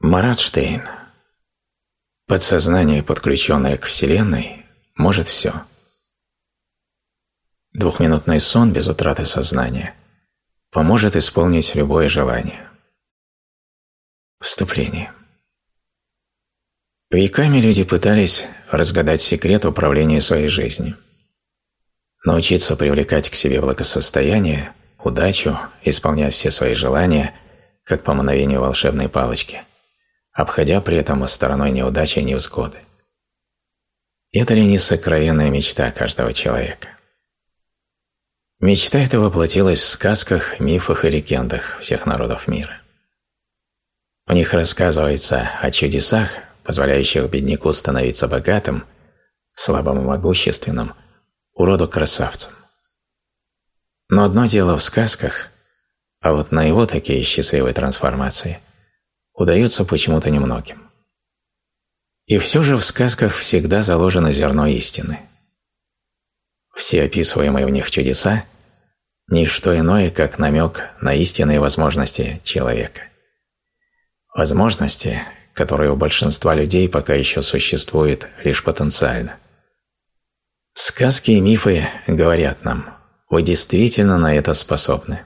Маратштейн. Подсознание, подключенное к Вселенной, может все. Двухминутный сон без утраты сознания поможет исполнить любое желание. Вступление. Веками люди пытались разгадать секрет управления своей жизнью. Научиться привлекать к себе благосостояние, удачу, исполнять все свои желания, как по мановению волшебной палочки, обходя при этом стороной неудачи и невзгоды. Это ли не сокровенная мечта каждого человека? Мечта эта воплотилась в сказках, мифах и легендах всех народов мира. В них рассказывается о чудесах, позволяющих бедняку становиться богатым, слабому могущественным, уроду красавцем. Но одно дело в сказках, а вот на его такие счастливые трансформации удаются почему-то немногим. И все же в сказках всегда заложено зерно истины – все описываемые в них чудеса – ничто иное, как намек на истинные возможности человека. Возможности, которые у большинства людей пока еще существуют лишь потенциально. Сказки и мифы говорят нам, вы действительно на это способны.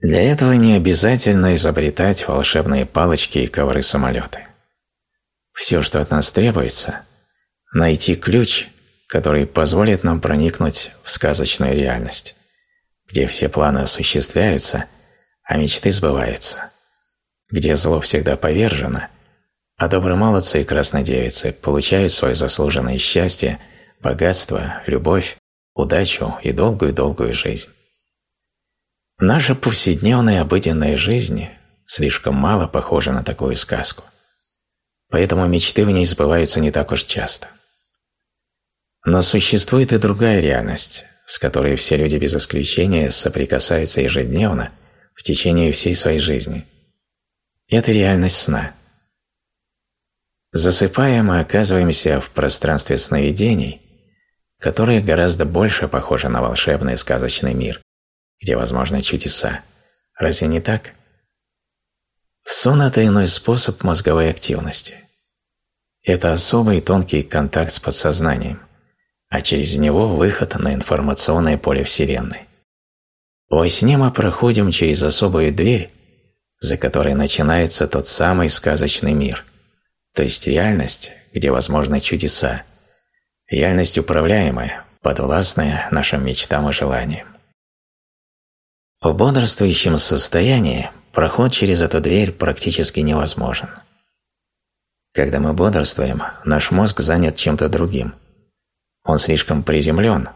Для этого не обязательно изобретать волшебные палочки и ковры-самолеты. Все, что от нас требуется – найти ключ – который позволит нам проникнуть в сказочную реальность, где все планы осуществляются, а мечты сбываются, где зло всегда повержено, а добрые молодцы и краснодевицы получают свое заслуженное счастье, богатство, любовь, удачу и долгую-долгую жизнь. Наша повседневная обыденная жизнь слишком мало похожа на такую сказку, поэтому мечты в ней сбываются не так уж часто. Но существует и другая реальность, с которой все люди без исключения соприкасаются ежедневно в течение всей своей жизни. Это реальность сна. Засыпая, мы оказываемся в пространстве сновидений, которое гораздо больше похоже на волшебный сказочный мир, где возможны чудеса. Разве не так? Сон – это иной способ мозговой активности. Это особый тонкий контакт с подсознанием а через него выход на информационное поле Вселенной. Во сне мы проходим через особую дверь, за которой начинается тот самый сказочный мир, то есть реальность, где возможны чудеса, реальность управляемая, подвластная нашим мечтам и желаниям. В бодрствующем состоянии проход через эту дверь практически невозможен. Когда мы бодрствуем, наш мозг занят чем-то другим – он слишком приземлен,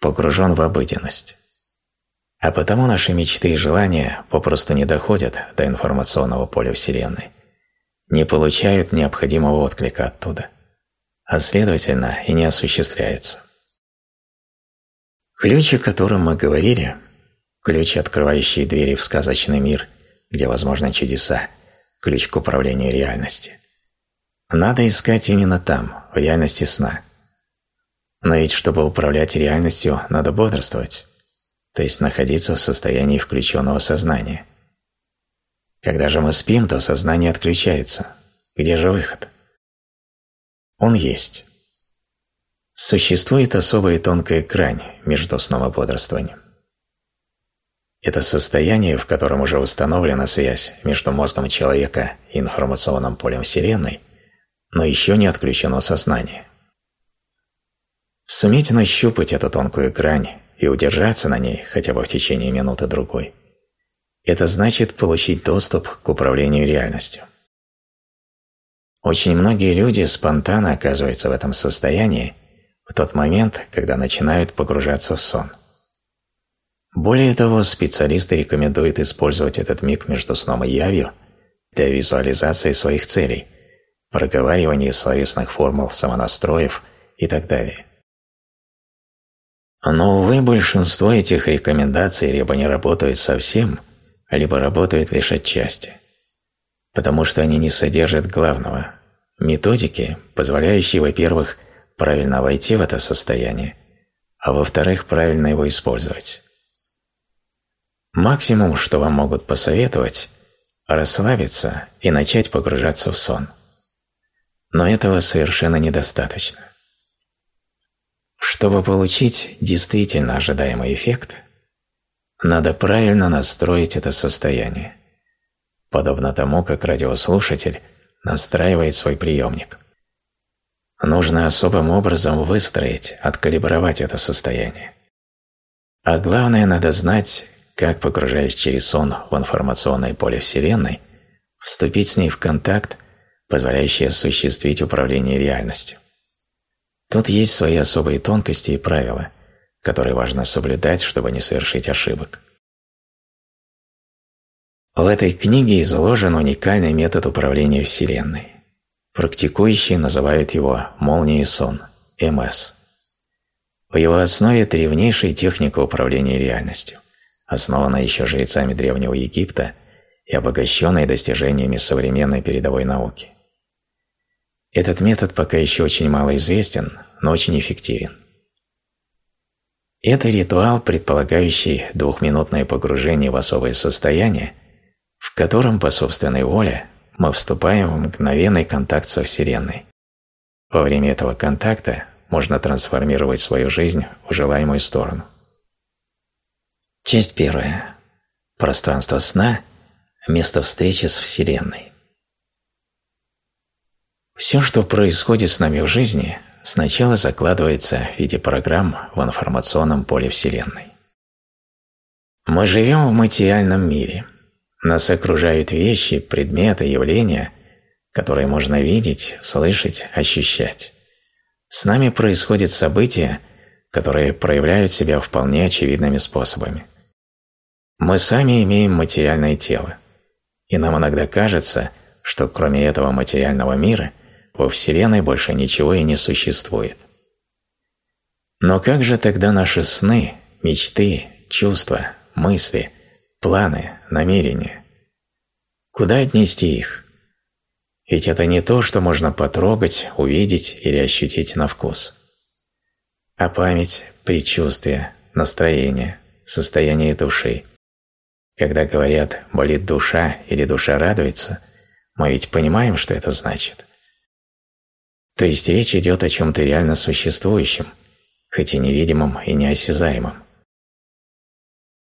погружен в обыденность. А потому наши мечты и желания попросту не доходят до информационного поля Вселенной, не получают необходимого отклика оттуда, а следовательно и не осуществляются. Ключ, о котором мы говорили, ключ, открывающий двери в сказочный мир, где возможны чудеса, ключ к управлению реальностью. Надо искать именно там, в реальности сна – но ведь, чтобы управлять реальностью, надо бодрствовать, то есть находиться в состоянии включенного сознания. Когда же мы спим, то сознание отключается. Где же выход? Он есть. Существует особая тонкая грань между сном и бодрствованием. Это состояние, в котором уже установлена связь между мозгом человека и информационным полем Вселенной, но еще не отключено сознание – Суметь нащупать эту тонкую грань и удержаться на ней хотя бы в течение минуты-другой – это значит получить доступ к управлению реальностью. Очень многие люди спонтанно оказываются в этом состоянии в тот момент, когда начинают погружаться в сон. Более того, специалисты рекомендуют использовать этот миг между сном и явью для визуализации своих целей, проговаривания словесных формул, самонастроев и так далее. Но, увы, большинство этих рекомендаций либо не работают совсем, либо работают лишь отчасти, потому что они не содержат главного – методики, позволяющие, во-первых, правильно войти в это состояние, а во-вторых, правильно его использовать. Максимум, что вам могут посоветовать расслабиться и начать погружаться в сон. Но этого совершенно недостаточно. Чтобы получить действительно ожидаемый эффект, надо правильно настроить это состояние, подобно тому, как радиослушатель настраивает свой приемник. Нужно особым образом выстроить, откалибровать это состояние. А главное, надо знать, как, погружаясь через сон в информационное поле Вселенной, вступить с ней в контакт, позволяющий осуществить управление реальностью. Тут есть свои особые тонкости и правила, которые важно соблюдать, чтобы не совершить ошибок. В этой книге изложен уникальный метод управления Вселенной. Практикующие называют его «молнией сон» – МС. В его основе древнейшая техника управления реальностью, основанная еще жрецами Древнего Египта и обогащенная достижениями современной передовой науки. Этот метод пока еще очень мало известен, но очень эффективен. Это ритуал, предполагающий двухминутное погружение в особое состояние, в котором по собственной воле мы вступаем в мгновенный контакт со Вселенной. Во время этого контакта можно трансформировать свою жизнь в желаемую сторону. Часть первая. Пространство сна – место встречи с Вселенной. Все, что происходит с нами в жизни, сначала закладывается в виде программ в информационном поле Вселенной. Мы живем в материальном мире. Нас окружают вещи, предметы, явления, которые можно видеть, слышать, ощущать. С нами происходят события, которые проявляют себя вполне очевидными способами. Мы сами имеем материальное тело, и нам иногда кажется, что кроме этого материального мира – во Вселенной больше ничего и не существует. Но как же тогда наши сны, мечты, чувства, мысли, планы, намерения? Куда отнести их? Ведь это не то, что можно потрогать, увидеть или ощутить на вкус. А память, предчувствие, настроение, состояние души. Когда говорят «болит душа» или «душа радуется», мы ведь понимаем, что это значит. То есть речь идет о чем-то реально существующем, хоть и невидимом и неосязаемом.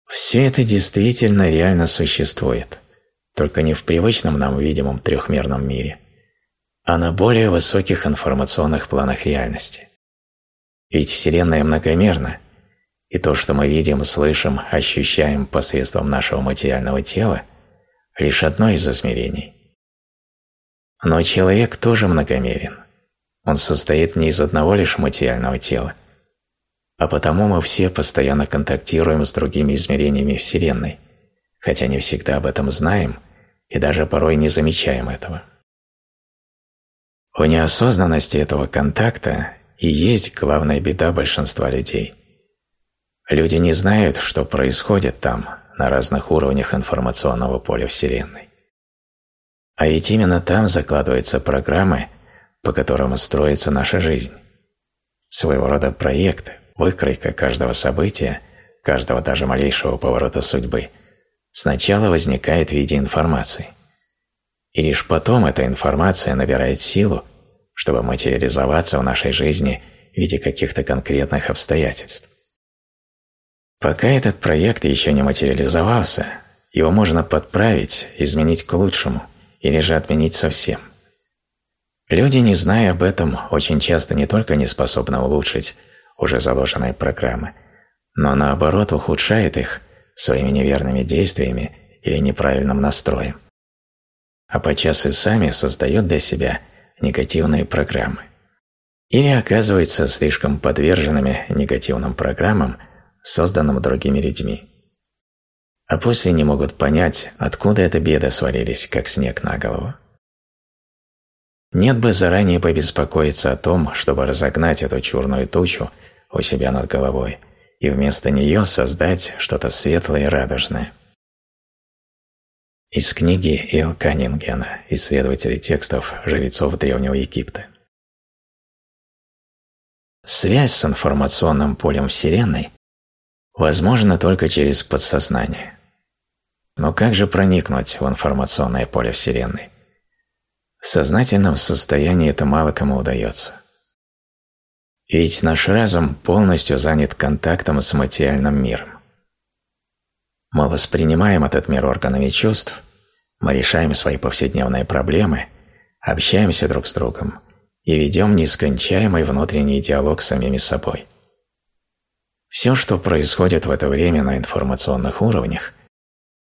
Все это действительно реально существует, только не в привычном нам видимом трехмерном мире, а на более высоких информационных планах реальности. Ведь Вселенная многомерна, и то, что мы видим, слышим, ощущаем посредством нашего материального тела, лишь одно из измерений. Но человек тоже многомерен – он состоит не из одного лишь материального тела, а потому мы все постоянно контактируем с другими измерениями Вселенной, хотя не всегда об этом знаем и даже порой не замечаем этого. В неосознанности этого контакта и есть главная беда большинства людей. Люди не знают, что происходит там, на разных уровнях информационного поля Вселенной. А ведь именно там закладываются программы, по которому строится наша жизнь. Своего рода проект, выкройка каждого события, каждого даже малейшего поворота судьбы, сначала возникает в виде информации. И лишь потом эта информация набирает силу, чтобы материализоваться в нашей жизни в виде каких-то конкретных обстоятельств. Пока этот проект еще не материализовался, его можно подправить, изменить к лучшему или же отменить совсем. Люди, не зная об этом, очень часто не только не способны улучшить уже заложенные программы, но наоборот ухудшают их своими неверными действиями или неправильным настроем. А подчас и сами создают для себя негативные программы. Или оказываются слишком подверженными негативным программам, созданным другими людьми. А после не могут понять, откуда эта беда свалились, как снег на голову. Нет бы заранее побеспокоиться о том, чтобы разогнать эту черную тучу у себя над головой и вместо нее создать что-то светлое и радужное. Из книги Эл Каннингена, исследователя текстов жрецов Древнего Египта. Связь с информационным полем Вселенной возможна только через подсознание. Но как же проникнуть в информационное поле Вселенной? В сознательном состоянии это мало кому удается. Ведь наш разум полностью занят контактом с материальным миром. Мы воспринимаем этот мир органами чувств, мы решаем свои повседневные проблемы, общаемся друг с другом и ведем нескончаемый внутренний диалог с самими собой. Все, что происходит в это время на информационных уровнях,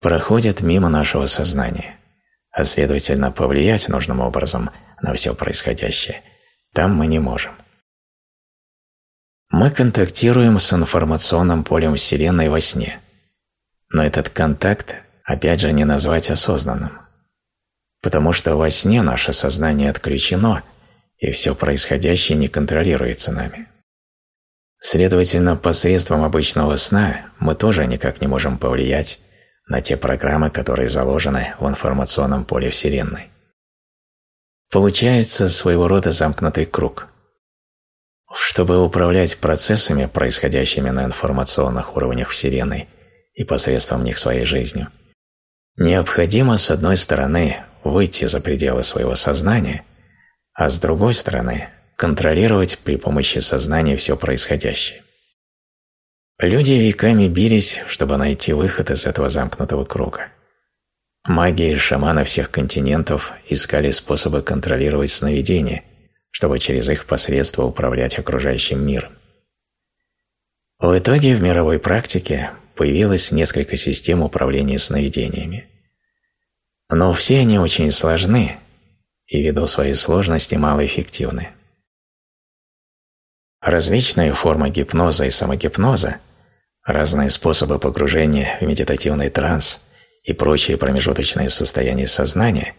проходит мимо нашего сознания, а следовательно повлиять нужным образом на все происходящее там мы не можем. Мы контактируем с информационным полем Вселенной во сне – но этот контакт опять же не назвать осознанным. Потому что во сне наше сознание отключено, и все происходящее не контролируется нами. Следовательно, посредством обычного сна мы тоже никак не можем повлиять на те программы, которые заложены в информационном поле Вселенной. Получается своего рода замкнутый круг. Чтобы управлять процессами, происходящими на информационных уровнях Вселенной, и посредством них своей жизнью. Необходимо, с одной стороны, выйти за пределы своего сознания, а с другой стороны, контролировать при помощи сознания все происходящее. Люди веками бились, чтобы найти выход из этого замкнутого круга. Маги и шаманы всех континентов искали способы контролировать сновидения, чтобы через их посредство управлять окружающим миром. В итоге в мировой практике появилось несколько систем управления сновидениями. Но все они очень сложны и ввиду своей сложности малоэффективны. Различные формы гипноза и самогипноза, разные способы погружения в медитативный транс и прочие промежуточные состояния сознания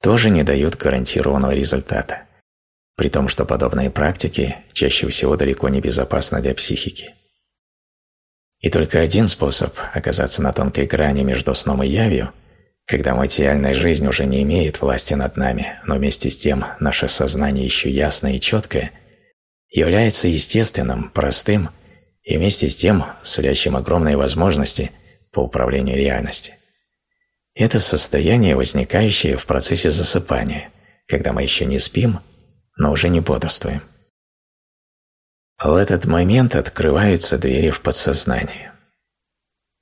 тоже не дают гарантированного результата, при том, что подобные практики чаще всего далеко не безопасны для психики. И только один способ оказаться на тонкой грани между сном и явью, когда материальная жизнь уже не имеет власти над нами, но вместе с тем наше сознание еще ясное и четкое, является естественным, простым и вместе с тем сулящим огромные возможности по управлению реальностью. Это состояние, возникающее в процессе засыпания, когда мы еще не спим, но уже не бодрствуем. В этот момент открываются двери в подсознание.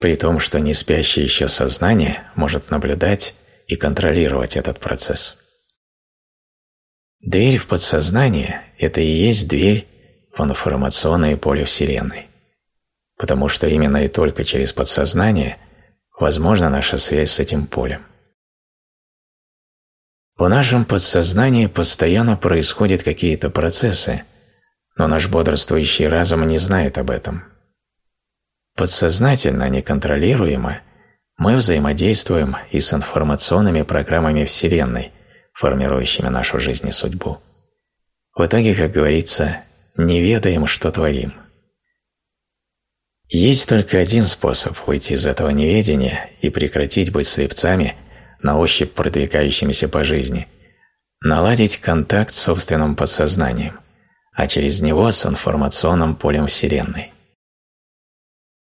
При том, что не спящее еще сознание может наблюдать и контролировать этот процесс. Дверь в подсознание – это и есть дверь в информационное поле Вселенной. Потому что именно и только через подсознание возможна наша связь с этим полем. В нашем подсознании постоянно происходят какие-то процессы – но наш бодрствующий разум не знает об этом. Подсознательно, неконтролируемо, мы взаимодействуем и с информационными программами Вселенной, формирующими нашу жизнь и судьбу. В итоге, как говорится, не ведаем, что творим. Есть только один способ выйти из этого неведения и прекратить быть слепцами, на ощупь продвигающимися по жизни – наладить контакт с собственным подсознанием а через него с информационным полем Вселенной.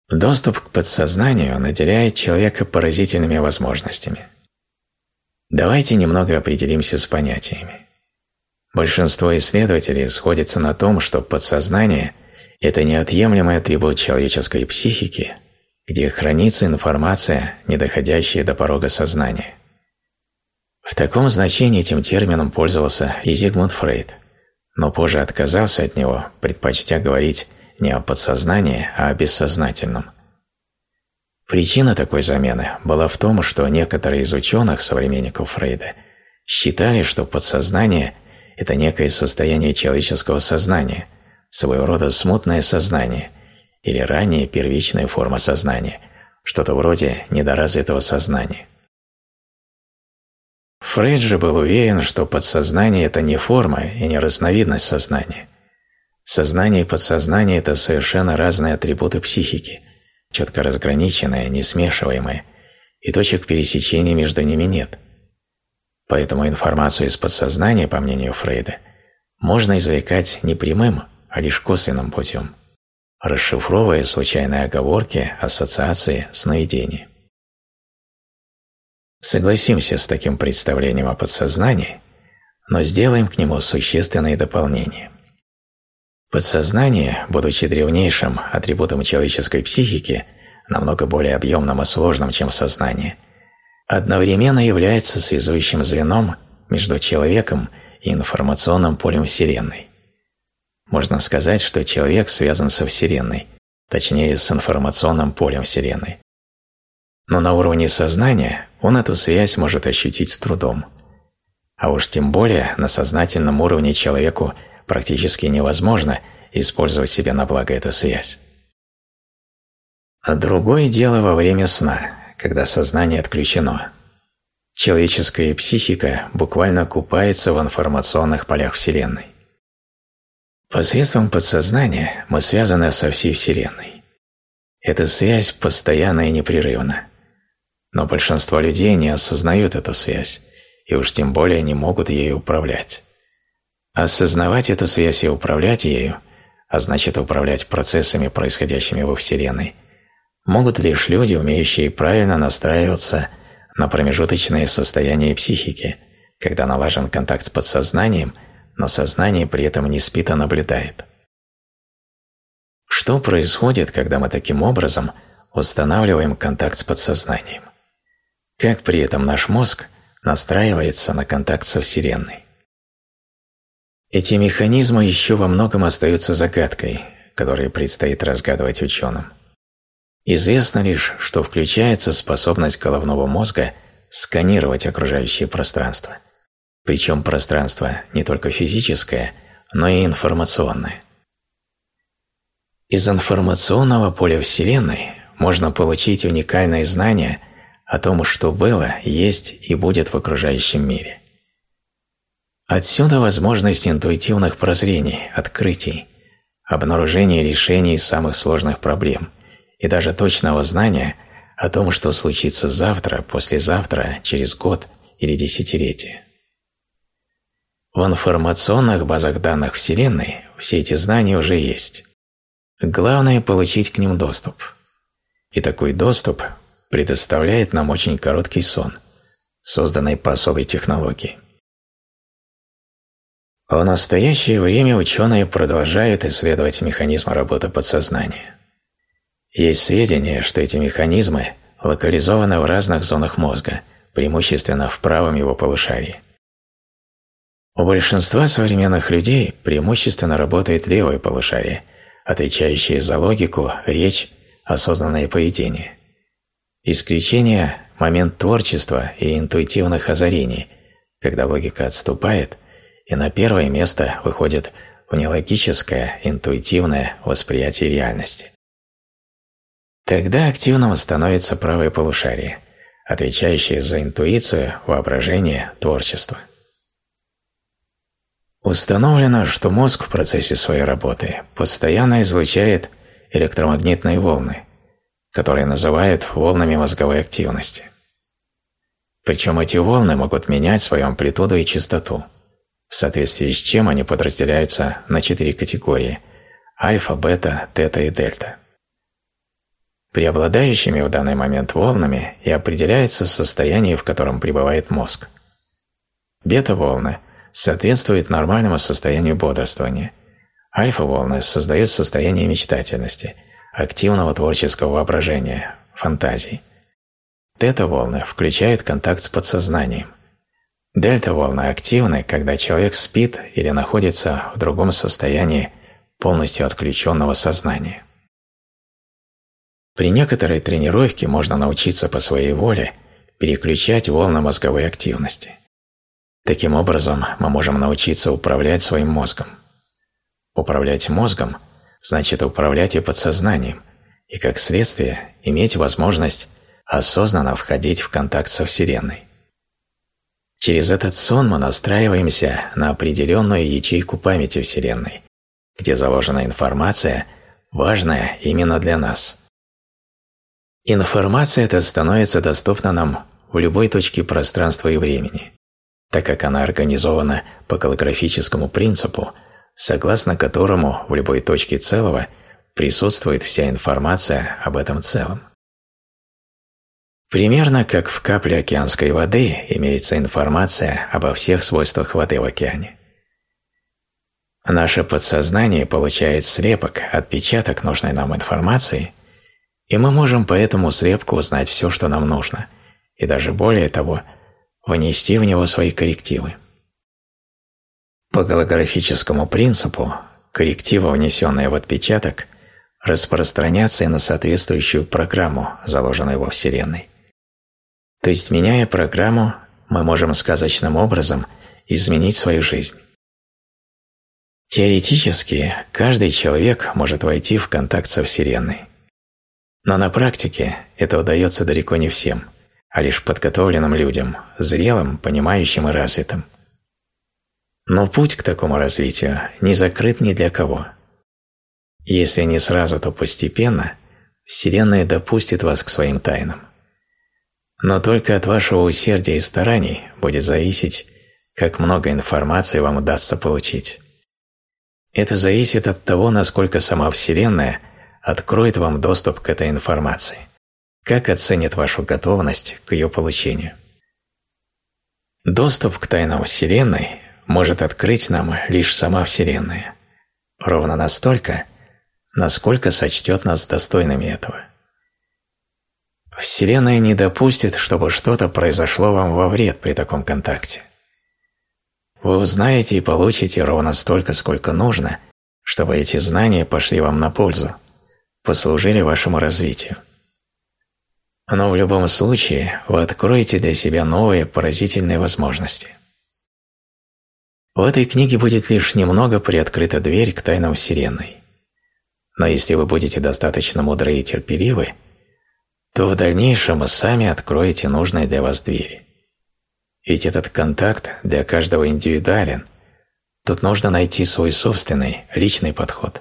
Доступ к подсознанию наделяет человека поразительными возможностями. Давайте немного определимся с понятиями. Большинство исследователей сходятся на том, что подсознание – это неотъемлемый атрибут человеческой психики, где хранится информация, не доходящая до порога сознания. В таком значении этим термином пользовался и Зигмунд Фрейд – но позже отказался от него, предпочтя говорить не о подсознании, а о бессознательном. Причина такой замены была в том, что некоторые из ученых, современников Фрейда, считали, что подсознание – это некое состояние человеческого сознания, своего рода смутное сознание или ранее первичная форма сознания, что-то вроде недоразвитого сознания. Фрейд же был уверен, что подсознание – это не форма и не разновидность сознания. Сознание и подсознание – это совершенно разные атрибуты психики, четко разграниченные, не смешиваемые, и точек пересечения между ними нет. Поэтому информацию из подсознания, по мнению Фрейда, можно извлекать не прямым, а лишь косвенным путем, расшифровывая случайные оговорки, ассоциации, сновидения. Согласимся с таким представлением о подсознании, но сделаем к нему существенные дополнения. Подсознание, будучи древнейшим атрибутом человеческой психики, намного более объемным и сложным, чем сознание, одновременно является связующим звеном между человеком и информационным полем Вселенной. Можно сказать, что человек связан со Вселенной, точнее с информационным полем Вселенной. Но на уровне сознания он эту связь может ощутить с трудом. А уж тем более на сознательном уровне человеку практически невозможно использовать себе на благо эту связь. А другое дело во время сна, когда сознание отключено. Человеческая психика буквально купается в информационных полях Вселенной. Посредством подсознания мы связаны со всей Вселенной. Эта связь постоянна и непрерывна. Но большинство людей не осознают эту связь, и уж тем более не могут ею управлять. Осознавать эту связь и управлять ею, а значит управлять процессами, происходящими во Вселенной, могут лишь люди, умеющие правильно настраиваться на промежуточные состояния психики, когда налажен контакт с подсознанием, но сознание при этом не спит, а наблюдает. Что происходит, когда мы таким образом устанавливаем контакт с подсознанием? Как при этом наш мозг настраивается на контакт со Вселенной? Эти механизмы еще во многом остаются загадкой, которую предстоит разгадывать ученым. Известно лишь, что включается способность головного мозга сканировать окружающее пространство. Причем пространство не только физическое, но и информационное. Из информационного поля Вселенной можно получить уникальные знания о том, что было, есть и будет в окружающем мире. Отсюда возможность интуитивных прозрений, открытий, обнаружения решений самых сложных проблем и даже точного знания о том, что случится завтра, послезавтра, через год или десятилетие. В информационных базах данных Вселенной все эти знания уже есть. Главное – получить к ним доступ. И такой доступ предоставляет нам очень короткий сон, созданный по особой технологии. В настоящее время ученые продолжают исследовать механизмы работы подсознания. Есть сведения, что эти механизмы локализованы в разных зонах мозга, преимущественно в правом его полушарии. У большинства современных людей преимущественно работает левое полушарие, отвечающее за логику, речь, осознанное поведение. Исключение – момент творчества и интуитивных озарений, когда логика отступает – и на первое место выходит внелогическое, интуитивное восприятие реальности. Тогда активным становится правое полушарие, отвечающее за интуицию, воображение, творчество. Установлено, что мозг в процессе своей работы постоянно излучает электромагнитные волны, которые называют волнами мозговой активности. Причем эти волны могут менять свою амплитуду и частоту – в соответствии с чем они подразделяются на четыре категории – альфа, бета, тета и дельта. Преобладающими в данный момент волнами и определяется состояние, в котором пребывает мозг. Бета-волны соответствуют нормальному состоянию бодрствования. Альфа-волны создают состояние мечтательности, активного творческого воображения, фантазий. Тета-волны включают контакт с подсознанием. Дельта-волны активны, когда человек спит или находится в другом состоянии полностью отключенного сознания. При некоторой тренировке можно научиться по своей воле переключать волны мозговой активности. Таким образом, мы можем научиться управлять своим мозгом. Управлять мозгом значит управлять и подсознанием, и как следствие иметь возможность осознанно входить в контакт со Вселенной. Через этот сон мы настраиваемся на определенную ячейку памяти Вселенной, где заложена информация, важная именно для нас. Информация эта становится доступна нам в любой точке пространства и времени, так как она организована по голографическому принципу, согласно которому в любой точке целого присутствует вся информация об этом целом. Примерно как в капле океанской воды имеется информация обо всех свойствах воды в океане. Наше подсознание получает слепок, отпечаток нужной нам информации, и мы можем по этому слепку узнать все, что нам нужно, и даже более того, внести в него свои коррективы. По голографическому принципу коррективы, внесенные в отпечаток, распространятся и на соответствующую программу, заложенную во Вселенной. То есть, меняя программу, мы можем сказочным образом изменить свою жизнь. Теоретически, каждый человек может войти в контакт со Вселенной. Но на практике это удается далеко не всем, а лишь подготовленным людям, зрелым, понимающим и развитым. Но путь к такому развитию не закрыт ни для кого. Если не сразу, то постепенно Вселенная допустит вас к своим тайнам. Но только от вашего усердия и стараний будет зависеть, как много информации вам удастся получить. Это зависит от того, насколько сама Вселенная откроет вам доступ к этой информации, как оценит вашу готовность к ее получению. Доступ к тайнам Вселенной может открыть нам лишь сама Вселенная, ровно настолько, насколько сочтет нас достойными этого. Вселенная не допустит, чтобы что-то произошло вам во вред при таком контакте – вы узнаете и получите ровно столько, сколько нужно, чтобы эти знания пошли вам на пользу, послужили вашему развитию. Но в любом случае вы откроете для себя новые поразительные возможности. В этой книге будет лишь немного приоткрыта дверь к тайнам Вселенной. Но если вы будете достаточно мудры и терпеливы, то в дальнейшем сами откроете нужные для вас двери. Ведь этот контакт для каждого индивидуален. Тут нужно найти свой собственный, личный подход.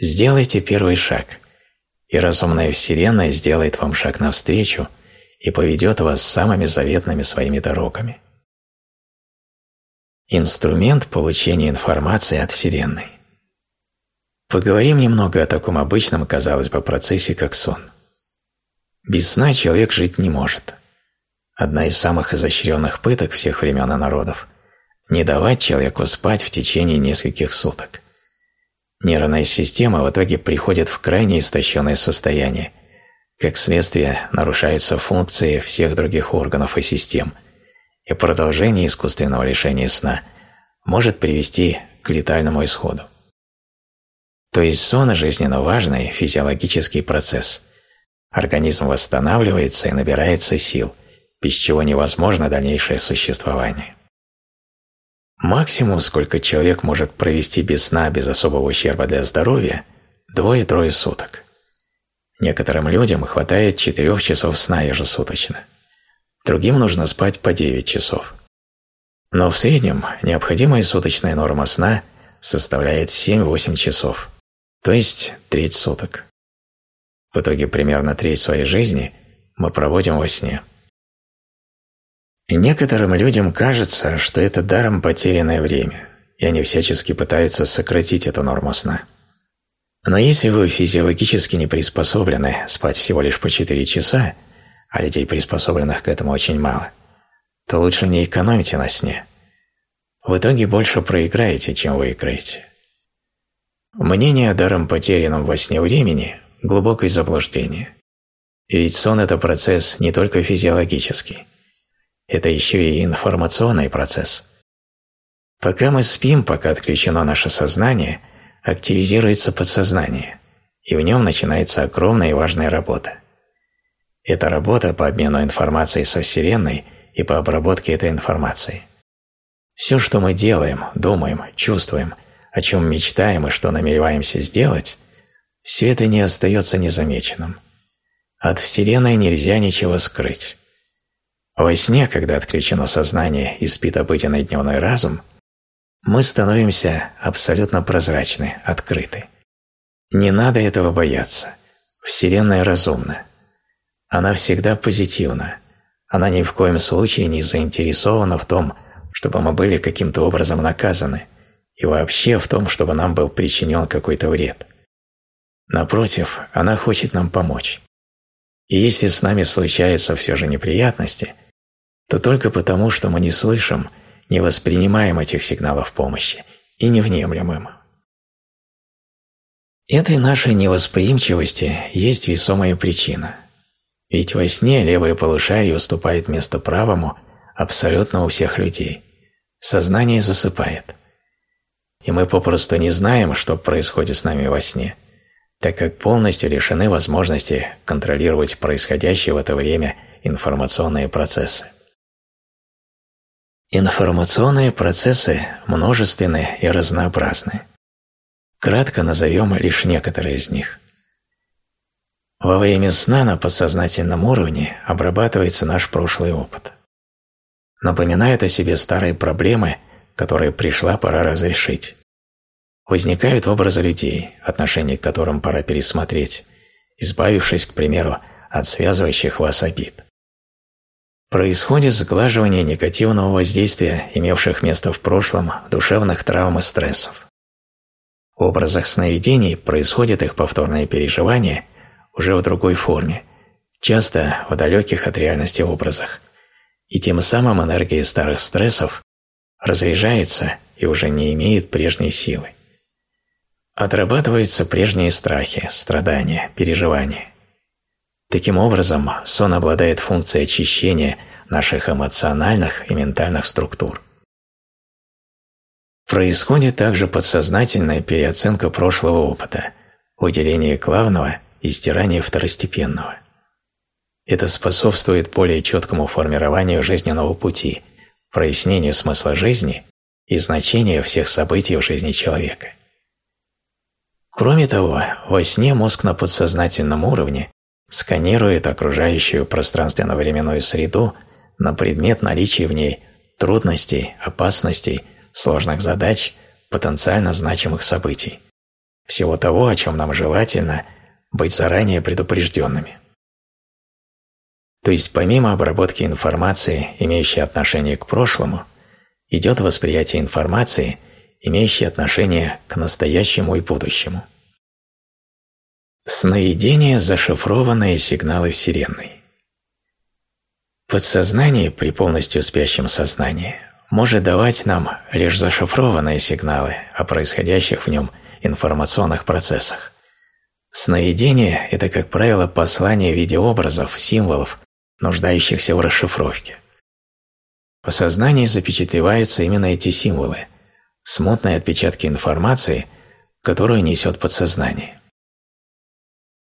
Сделайте первый шаг, и разумная Вселенная сделает вам шаг навстречу и поведет вас самыми заветными своими дорогами. Инструмент получения информации от Вселенной. Поговорим немного о таком обычном, казалось бы, процессе, как сон. Без сна человек жить не может – одна из самых изощренных пыток всех времен и народов – не давать человеку спать в течение нескольких суток. Нервная система в итоге приходит в крайне истощенное состояние. Как следствие, нарушаются функции всех других органов и систем, и продолжение искусственного лишения сна может привести к летальному исходу. То есть сон – жизненно важный физиологический процесс. Организм восстанавливается и набирается сил – без чего невозможно дальнейшее существование. Максимум, сколько человек может провести без сна без особого ущерба для здоровья – двое-трое суток. Некоторым людям хватает 4 часов сна ежесуточно. Другим нужно спать по 9 часов. Но в среднем необходимая суточная норма сна составляет 7-8 часов, то есть треть суток. В итоге примерно треть своей жизни мы проводим во сне. Некоторым людям кажется, что это даром потерянное время, и они всячески пытаются сократить эту норму сна. Но если вы физиологически не приспособлены спать всего лишь по 4 часа, а людей, приспособленных к этому, очень мало, то лучше не экономите на сне. В итоге больше проиграете, чем выиграете. Мнение о даром потерянном во сне времени – глубокое заблуждение. Ведь сон – это процесс не только физиологический – это еще и информационный процесс. Пока мы спим, пока отключено наше сознание, активизируется подсознание, и в нем начинается огромная и важная работа. Это работа по обмену информацией со Вселенной и по обработке этой информации. Все, что мы делаем, думаем, чувствуем, о чем мечтаем и что намереваемся сделать, все это не остается незамеченным. От Вселенной нельзя ничего скрыть. Во сне, когда отключено сознание и спит обыденный дневной разум, мы становимся абсолютно прозрачны, открыты. Не надо этого бояться. Вселенная разумна. Она всегда позитивна. Она ни в коем случае не заинтересована в том, чтобы мы были каким-то образом наказаны, и вообще в том, чтобы нам был причинен какой-то вред. Напротив, она хочет нам помочь. И если с нами случаются все же неприятности, то только потому, что мы не слышим, не воспринимаем этих сигналов помощи и не внемлем им. Этой нашей невосприимчивости есть весомая причина. Ведь во сне левое полушарие уступает место правому абсолютно у всех людей. Сознание засыпает. И мы попросту не знаем, что происходит с нами во сне, так как полностью лишены возможности контролировать происходящие в это время информационные процессы. Информационные процессы множественны и разнообразны. Кратко назовем лишь некоторые из них. Во время сна на подсознательном уровне обрабатывается наш прошлый опыт. Напоминают о себе старые проблемы, которые пришла пора разрешить. Возникают образы людей, отношение к которым пора пересмотреть, избавившись, к примеру, от связывающих вас обид. Происходит сглаживание негативного воздействия, имевших место в прошлом, душевных травм и стрессов. В образах сновидений происходит их повторное переживание уже в другой форме, часто в далеких от реальности образах, и тем самым энергия старых стрессов разряжается и уже не имеет прежней силы. Отрабатываются прежние страхи, страдания, переживания. Таким образом, сон обладает функцией очищения наших эмоциональных и ментальных структур. Происходит также подсознательная переоценка прошлого опыта, выделение главного и стирание второстепенного. Это способствует более четкому формированию жизненного пути, прояснению смысла жизни и значения всех событий в жизни человека. Кроме того, во сне мозг на подсознательном уровне сканирует окружающую пространственно-временную среду на предмет наличия в ней трудностей, опасностей, сложных задач, потенциально значимых событий. Всего того, о чем нам желательно быть заранее предупрежденными. То есть помимо обработки информации, имеющей отношение к прошлому, идет восприятие информации, имеющей отношение к настоящему и будущему. Сновидение – зашифрованные сигналы Вселенной. Подсознание при полностью спящем сознании может давать нам лишь зашифрованные сигналы о происходящих в нем информационных процессах. Сновидение – это, как правило, послание в виде образов, символов, нуждающихся в расшифровке. В сознании запечатлеваются именно эти символы, смутные отпечатки информации, которую несет подсознание.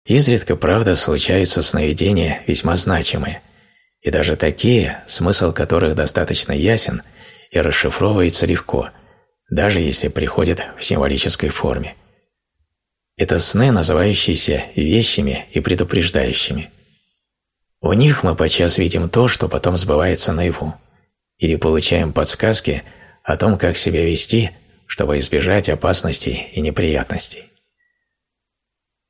Изредка, правда, случаются сновидения весьма значимые, и даже такие, смысл которых достаточно ясен – и расшифровывается легко, даже если приходит в символической форме. Это сны, называющиеся вещами и предупреждающими. В них мы подчас видим то, что потом сбывается наяву, или получаем подсказки о том, как себя вести, чтобы избежать опасностей и неприятностей.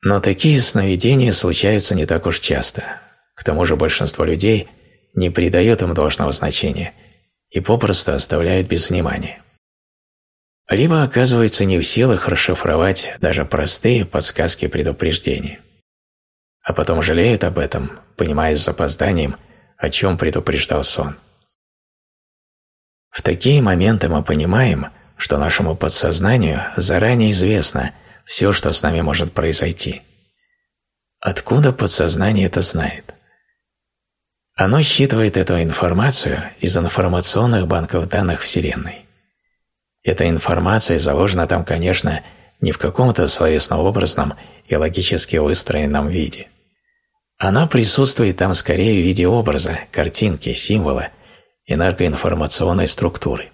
Но такие сновидения случаются не так уж часто. К тому же большинство людей не придает им должного значения – и попросту оставляют без внимания. Либо оказывается не в силах расшифровать даже простые подсказки предупреждения. А потом жалеют об этом, понимая с запозданием, о чем предупреждал сон. В такие моменты мы понимаем, что нашему подсознанию заранее известно все, что с нами может произойти. Откуда подсознание это знает? Оно считывает эту информацию из информационных банков данных Вселенной. Эта информация заложена там, конечно, не в каком-то словесно-образном и логически выстроенном виде. Она присутствует там скорее в виде образа, картинки, символа, энергоинформационной структуры.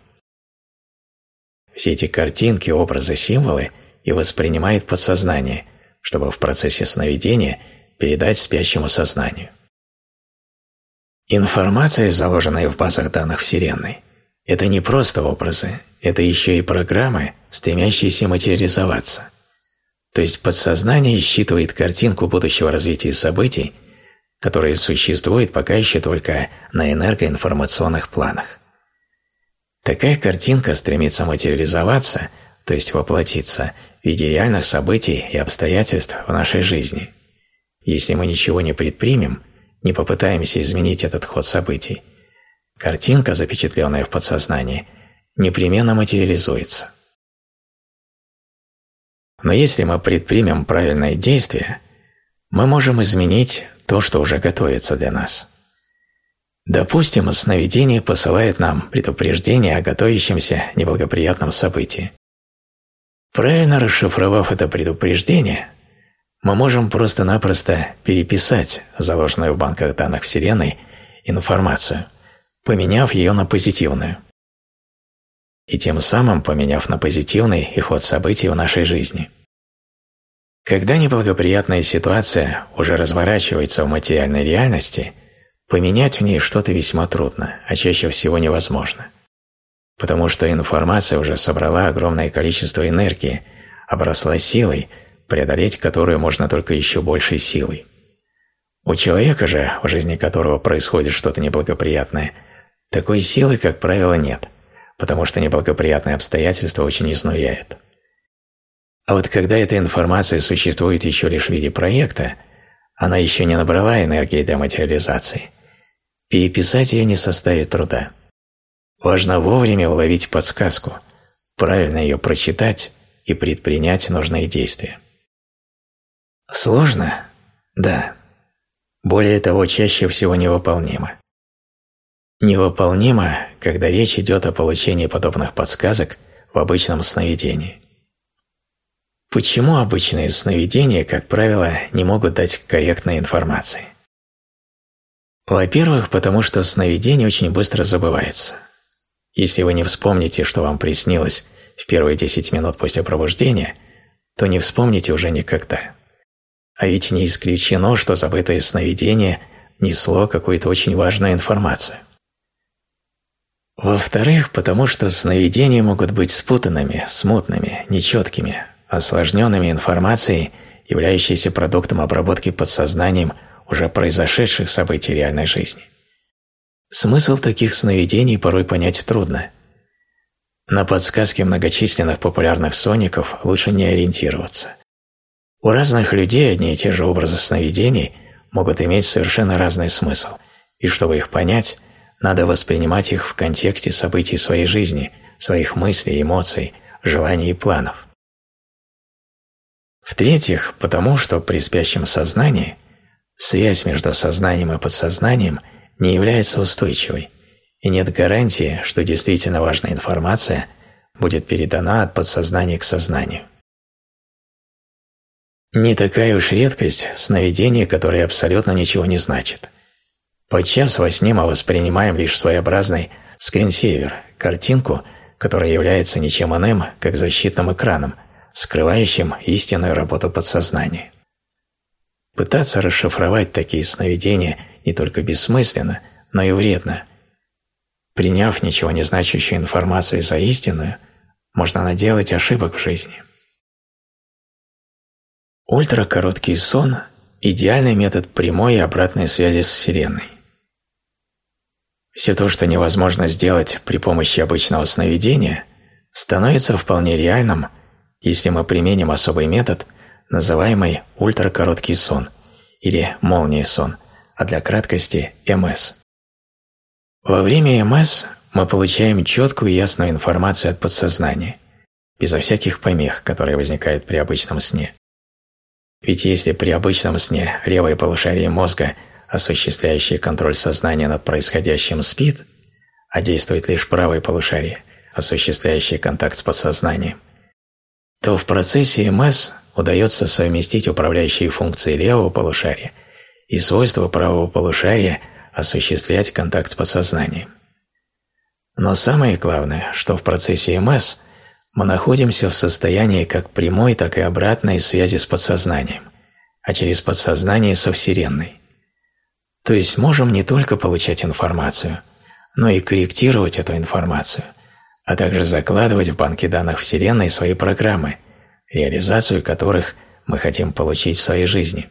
Все эти картинки, образы, символы и воспринимает подсознание, чтобы в процессе сновидения передать спящему сознанию. Информация, заложенная в базах данных Вселенной, это не просто образы, это еще и программы, стремящиеся материализоваться. То есть подсознание считывает картинку будущего развития событий, которые существуют пока еще только на энергоинформационных планах. Такая картинка стремится материализоваться, то есть воплотиться в виде реальных событий и обстоятельств в нашей жизни. если мы ничего не предпримем, не попытаемся изменить этот ход событий, картинка, запечатленная в подсознании, непременно материализуется. Но если мы предпримем правильное действие, мы можем изменить то, что уже готовится для нас. Допустим, сновидение посылает нам предупреждение о готовящемся неблагоприятном событии. Правильно расшифровав это предупреждение, мы можем просто-напросто переписать заложенную в банках данных Вселенной информацию, поменяв ее на позитивную. И тем самым поменяв на позитивный и ход событий в нашей жизни. Когда неблагоприятная ситуация уже разворачивается в материальной реальности, поменять в ней что-то весьма трудно, а чаще всего невозможно. Потому что информация уже собрала огромное количество энергии, обросла силой, преодолеть которую можно только еще большей силой. У человека же, в жизни которого происходит что-то неблагоприятное, такой силы, как правило, нет, потому что неблагоприятные обстоятельства очень изнуряют. А вот когда эта информация существует еще лишь в виде проекта, она еще не набрала энергии для материализации. Переписать ее не составит труда. Важно вовремя уловить подсказку, правильно ее прочитать и предпринять нужные действия. Сложно? Да. Более того, чаще всего невыполнимо. Невыполнимо, когда речь идет о получении подобных подсказок в обычном сновидении. Почему обычные сновидения, как правило, не могут дать корректной информации? Во-первых, потому что сновидения очень быстро забываются. Если вы не вспомните, что вам приснилось в первые 10 минут после пробуждения, то не вспомните уже никогда. А ведь не исключено, что забытое сновидение несло какую-то очень важную информацию. Во-вторых, потому что сновидения могут быть спутанными, смутными, нечеткими, осложненными информацией, являющейся продуктом обработки подсознанием уже произошедших событий реальной жизни. Смысл таких сновидений порой понять трудно. На подсказки многочисленных популярных соников лучше не ориентироваться. У разных людей одни и те же образы сновидений могут иметь совершенно разный смысл, и чтобы их понять, надо воспринимать их в контексте событий своей жизни, своих мыслей, эмоций, желаний и планов. В-третьих, потому что при спящем сознании связь между сознанием и подсознанием не является устойчивой, и нет гарантии, что действительно важная информация будет передана от подсознания к сознанию. Не такая уж редкость сновидение, которое абсолютно ничего не значит. Подчас во сне мы воспринимаем лишь своеобразный скринсейвер, картинку, которая является ничем иным, как защитным экраном – скрывающим истинную работу подсознания. Пытаться расшифровать такие сновидения не только бессмысленно, но и вредно. Приняв ничего не значащую информацию за истинную, можно наделать ошибок в жизни. Ультракороткий сон – идеальный метод прямой и обратной связи с Вселенной. Все то, что невозможно сделать при помощи обычного сновидения, становится вполне реальным если мы применим особый метод, называемый ультракороткий сон или молния сон, а для краткости МС. Во время МС мы получаем четкую и ясную информацию от подсознания, безо всяких помех, которые возникают при обычном сне. Ведь если при обычном сне левое полушарие мозга, осуществляющее контроль сознания над происходящим, спит, а действует лишь правое полушарие, осуществляющее контакт с подсознанием, то в процессе МС удается совместить управляющие функции левого полушария и свойства правого полушария осуществлять контакт с подсознанием. Но самое главное, что в процессе МС мы находимся в состоянии как прямой, так и обратной связи с подсознанием, а через подсознание со Вселенной. То есть можем не только получать информацию, но и корректировать эту информацию, а также закладывать в банки данных Вселенной свои программы, реализацию которых мы хотим получить в своей жизни.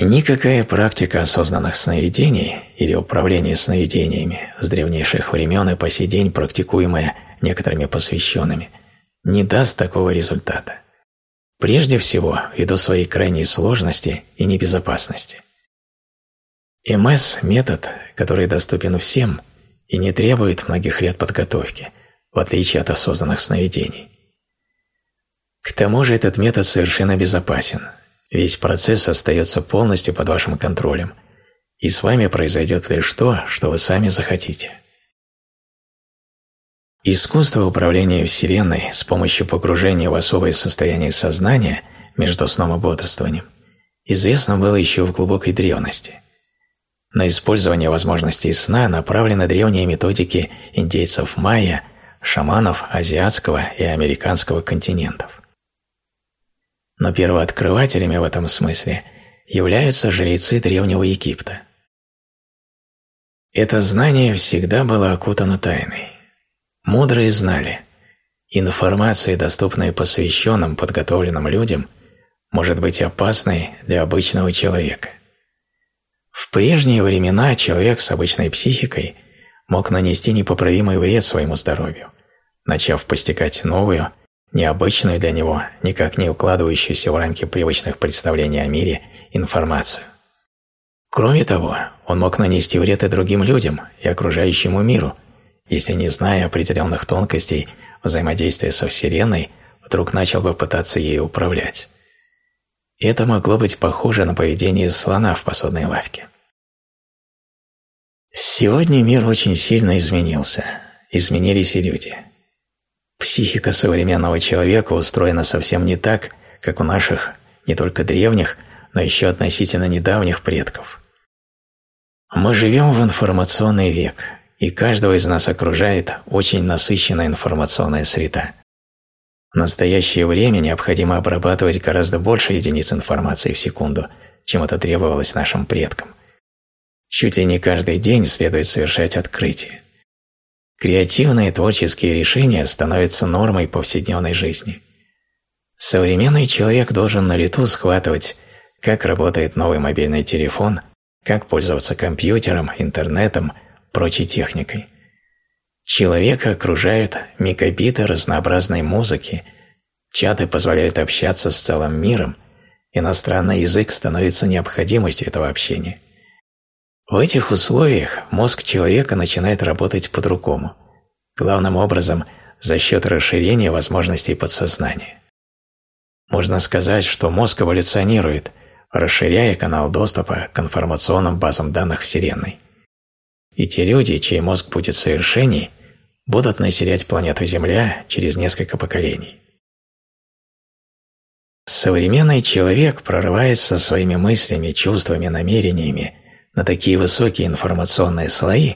Никакая практика осознанных сновидений или управления сновидениями с древнейших времен и по сей день практикуемая некоторыми посвященными, не даст такого результата. Прежде всего, ввиду своей крайней сложности и небезопасности. МС – метод, который доступен всем и не требует многих лет подготовки, в отличие от осознанных сновидений. К тому же этот метод совершенно безопасен. Весь процесс остается полностью под вашим контролем, и с вами произойдет лишь то, что вы сами захотите. Искусство управления Вселенной с помощью погружения в особое состояние сознания между сном и бодрствованием известно было еще в глубокой древности. На использование возможностей сна направлены древние методики индейцев майя, шаманов азиатского и американского континентов. Но первооткрывателями в этом смысле являются жрецы Древнего Египта. Это знание всегда было окутано тайной. Мудрые знали, информация, доступная посвященным, подготовленным людям, может быть опасной для обычного человека. В прежние времена человек с обычной психикой мог нанести непоправимый вред своему здоровью, начав постигать новую, необычную для него, никак не укладывающуюся в рамки привычных представлений о мире, информацию. Кроме того, он мог нанести вред и другим людям, и окружающему миру, если не зная определенных тонкостей взаимодействия со Вселенной, вдруг начал бы пытаться ею управлять. Это могло быть похоже на поведение слона в посудной лавке. Сегодня мир очень сильно изменился. Изменились и люди. Психика современного человека устроена совсем не так, как у наших не только древних, но еще относительно недавних предков. Мы живем в информационный век, и каждого из нас окружает очень насыщенная информационная среда. В настоящее время необходимо обрабатывать гораздо больше единиц информации в секунду, чем это требовалось нашим предкам. Чуть ли не каждый день следует совершать открытия. Креативные творческие решения становятся нормой повседневной жизни. Современный человек должен на лету схватывать, как работает новый мобильный телефон, как пользоваться компьютером, интернетом, прочей техникой. Человека окружают мегабиты разнообразной музыки, чаты позволяют общаться с целым миром, иностранный язык становится необходимостью этого общения. В этих условиях мозг человека начинает работать по-другому, главным образом за счет расширения возможностей подсознания. Можно сказать, что мозг эволюционирует, расширяя канал доступа к информационным базам данных Вселенной. И те люди, чей мозг будет совершенней, будут населять планету Земля через несколько поколений. Современный человек прорывается своими мыслями, чувствами, намерениями на такие высокие информационные слои,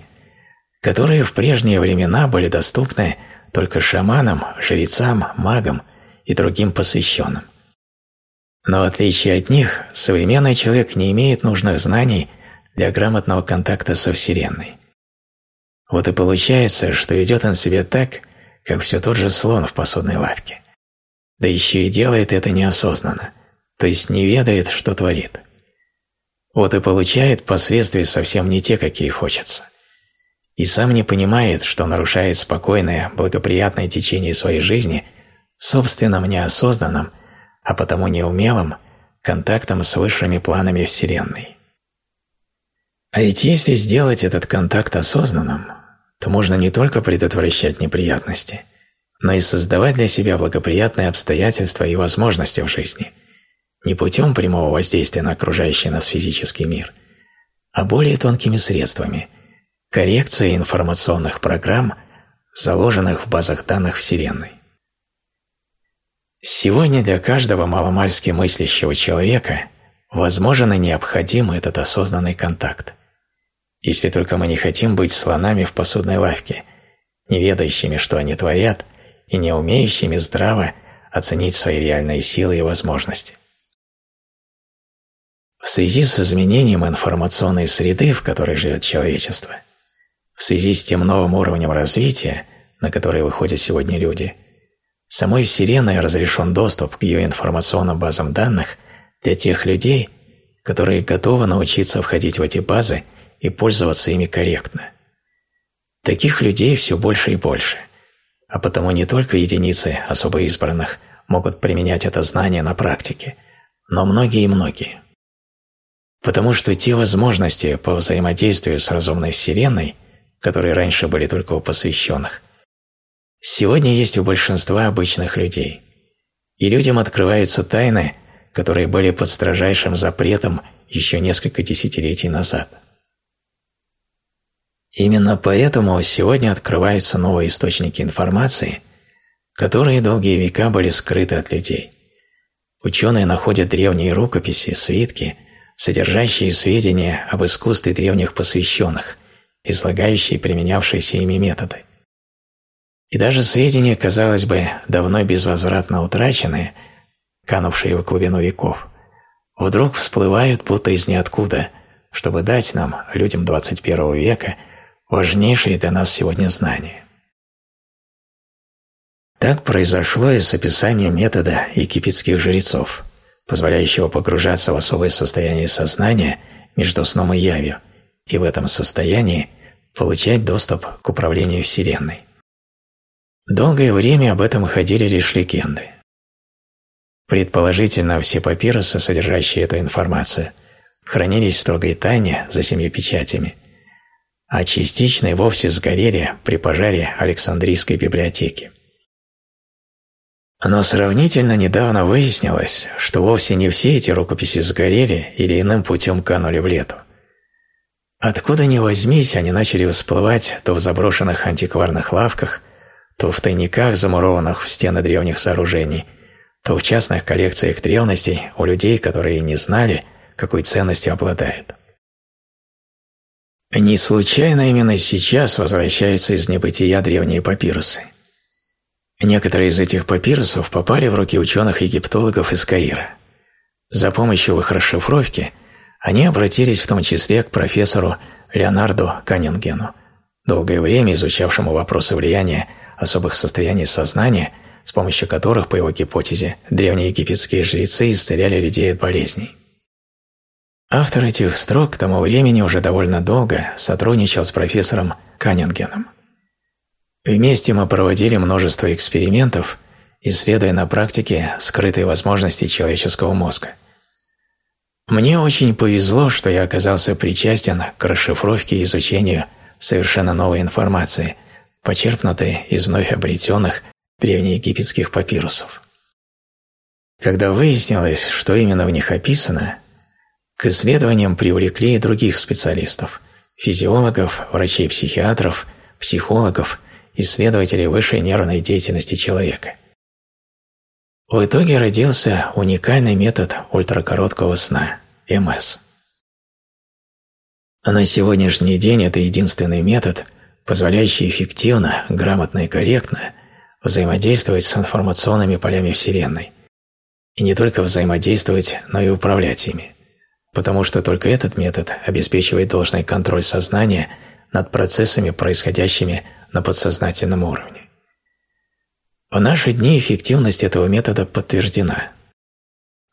которые в прежние времена были доступны только шаманам, жрецам, магам и другим посвященным. Но в отличие от них, современный человек не имеет нужных знаний для грамотного контакта со Вселенной. Вот и получается, что ведет он себя так, как все тот же слон в посудной лавке. Да еще и делает это неосознанно, то есть не ведает, что творит. Вот и получает последствия совсем не те, какие хочется. И сам не понимает, что нарушает спокойное, благоприятное течение своей жизни собственным неосознанным, а потому неумелым, контактом с высшими планами Вселенной. А ведь если сделать этот контакт осознанным, то можно не только предотвращать неприятности, но и создавать для себя благоприятные обстоятельства и возможности в жизни, не путем прямого воздействия на окружающий нас физический мир, а более тонкими средствами – коррекцией информационных программ, заложенных в базах данных Вселенной. Сегодня для каждого маломальски мыслящего человека возможен и необходим этот осознанный контакт если только мы не хотим быть слонами в посудной лавке, не ведающими, что они творят, и не умеющими здраво оценить свои реальные силы и возможности. В связи с изменением информационной среды, в которой живет человечество, в связи с тем новым уровнем развития, на который выходят сегодня люди, самой Вселенной разрешен доступ к ее информационным базам данных для тех людей, которые готовы научиться входить в эти базы и пользоваться ими корректно. Таких людей все больше и больше, а потому не только единицы особо избранных могут применять это знание на практике, но многие и многие. Потому что те возможности по взаимодействию с разумной Вселенной, которые раньше были только у посвященных, сегодня есть у большинства обычных людей. И людям открываются тайны, которые были под строжайшим запретом еще несколько десятилетий назад. Именно поэтому сегодня открываются новые источники информации, которые долгие века были скрыты от людей. Ученые находят древние рукописи, свитки, содержащие сведения об искусстве древних посвященных, излагающие применявшиеся ими методы. И даже сведения, казалось бы, давно безвозвратно утраченные, канувшие в глубину веков, вдруг всплывают будто из ниоткуда, чтобы дать нам, людям 21 века, важнейшие для нас сегодня знания. Так произошло и с описанием метода египетских жрецов, позволяющего погружаться в особое состояние сознания между сном и явью, и в этом состоянии получать доступ к управлению Вселенной. Долгое время об этом ходили лишь легенды. Предположительно, все папирусы, содержащие эту информацию, хранились в строгой тайне за семью печатями – а частично и вовсе сгорели при пожаре Александрийской библиотеки. Но сравнительно недавно выяснилось, что вовсе не все эти рукописи сгорели или иным путем канули в лету. Откуда ни возьмись, они начали всплывать то в заброшенных антикварных лавках, то в тайниках, замурованных в стены древних сооружений, то в частных коллекциях древностей у людей, которые не знали, какой ценностью обладают. Не случайно именно сейчас возвращаются из небытия древние папирусы. Некоторые из этих папирусов попали в руки ученых-египтологов из Каира. За помощью в их расшифровки они обратились в том числе к профессору Леонарду Каннингену, долгое время изучавшему вопросы влияния особых состояний сознания, с помощью которых, по его гипотезе, древние египетские жрецы исцеляли людей от болезней. Автор этих строк к тому времени уже довольно долго сотрудничал с профессором Каннингеном. Вместе мы проводили множество экспериментов, исследуя на практике скрытые возможности человеческого мозга. Мне очень повезло, что я оказался причастен к расшифровке и изучению совершенно новой информации, почерпнутой из вновь обретенных древнеегипетских папирусов. Когда выяснилось, что именно в них описано, к исследованиям привлекли и других специалистов – физиологов, врачей-психиатров, психологов, исследователей высшей нервной деятельности человека. В итоге родился уникальный метод ультракороткого сна – МС. На сегодняшний день это единственный метод, позволяющий эффективно, грамотно и корректно взаимодействовать с информационными полями Вселенной. И не только взаимодействовать, но и управлять ими потому что только этот метод обеспечивает должный контроль сознания над процессами, происходящими на подсознательном уровне. В наши дни эффективность этого метода подтверждена.